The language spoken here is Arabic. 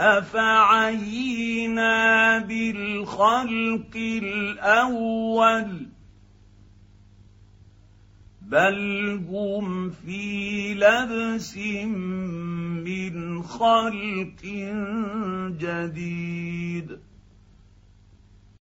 أفعينا بالخلق الأول بل هم في لبس من خلق جديد